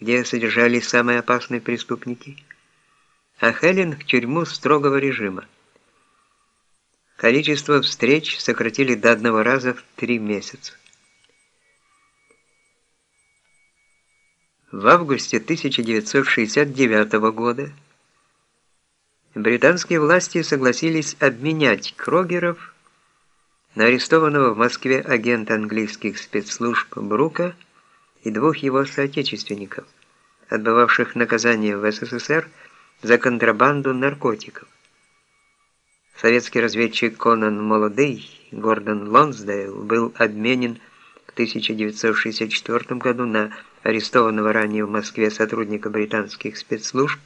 где содержались самые опасные преступники, а Хелен в тюрьму строгого режима. Количество встреч сократили до одного раза в три месяца. В августе 1969 года британские власти согласились обменять Крогеров на арестованного в Москве агента английских спецслужб Брука и двух его соотечественников, отбывавших наказание в СССР за контрабанду наркотиков. Советский разведчик Конан Молодый, Гордон Лонсдейл, был обменен в 1964 году на арестованного ранее в Москве сотрудника британских спецслужб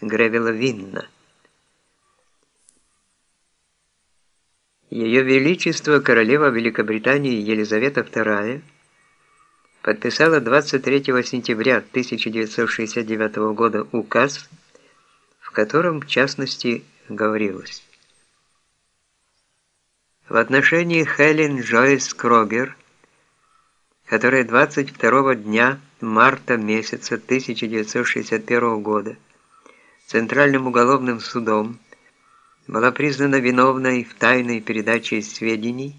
Гревела Винна. Ее Величество королева Великобритании Елизавета II подписала 23 сентября 1969 года указ, в котором, в частности, говорилось. В отношении Хелен Джойс Крогер, которая 22 дня марта месяца 1961 года Центральным уголовным судом была признана виновной в тайной передаче сведений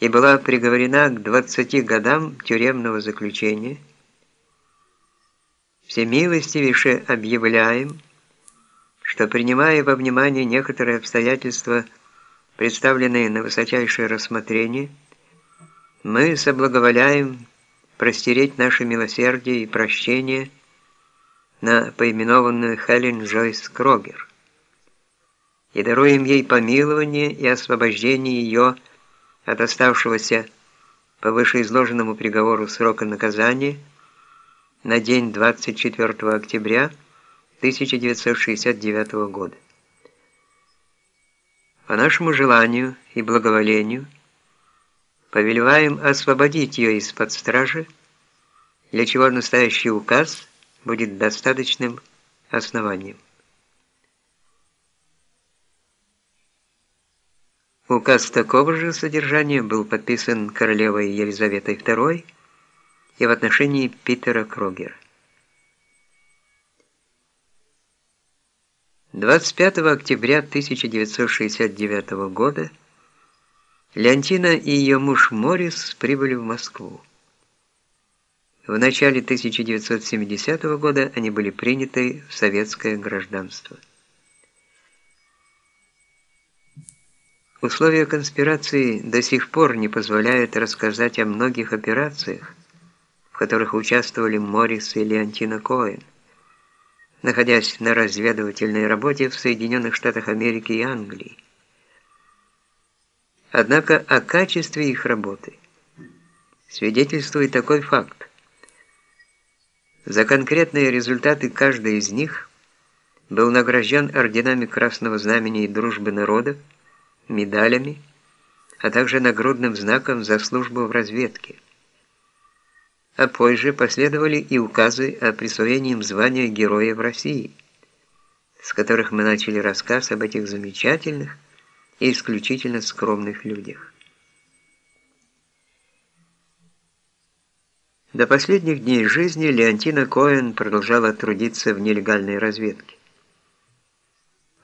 и была приговорена к 20 годам тюремного заключения, всемилостивейше объявляем, что принимая во внимание некоторые обстоятельства, представленные на высочайшее рассмотрение, мы соблаговоляем простереть наше милосердие и прощение на поименованную Хелен Джойс Крогер и даруем ей помилование и освобождение ее от оставшегося по вышеизложенному приговору срока наказания на день 24 октября 1969 года. По нашему желанию и благоволению повелеваем освободить ее из-под стражи, для чего настоящий указ будет достаточным основанием. Указ такого же содержания был подписан королевой Елизаветой II и в отношении Питера Крогера. 25 октября 1969 года Леонтина и ее муж Морис прибыли в Москву. В начале 1970 года они были приняты в советское гражданство. Условия конспирации до сих пор не позволяют рассказать о многих операциях, в которых участвовали Моррис и Леонтина Коэн, находясь на разведывательной работе в Соединенных Штатах Америки и Англии. Однако о качестве их работы свидетельствует такой факт. За конкретные результаты каждый из них был награжден орденами Красного Знамени и Дружбы Народов, медалями, а также нагрудным знаком за службу в разведке. А позже последовали и указы о присвоении им звания Героя в России, с которых мы начали рассказ об этих замечательных и исключительно скромных людях. До последних дней жизни Леонтина Коэн продолжала трудиться в нелегальной разведке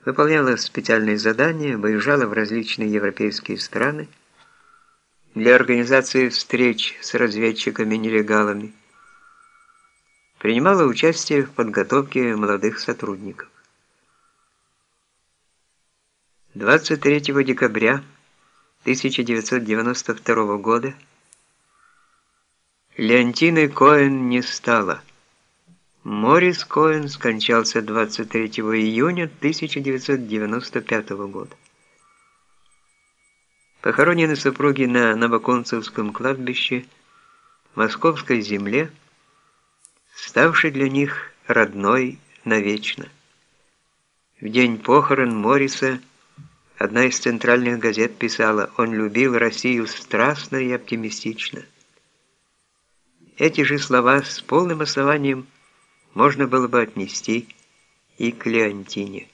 выполняла специальные задания, выезжала в различные европейские страны для организации встреч с разведчиками-нелегалами, принимала участие в подготовке молодых сотрудников. 23 декабря 1992 года Леонтины Коэн не стало. Морис Коэн скончался 23 июня 1995 года. Похоронены супруги на Новоконцевском кладбище, московской земле, ставшей для них родной навечно. В день похорон Мориса одна из центральных газет писала «Он любил Россию страстно и оптимистично». Эти же слова с полным основанием – можно было бы отнести и к Леонтине.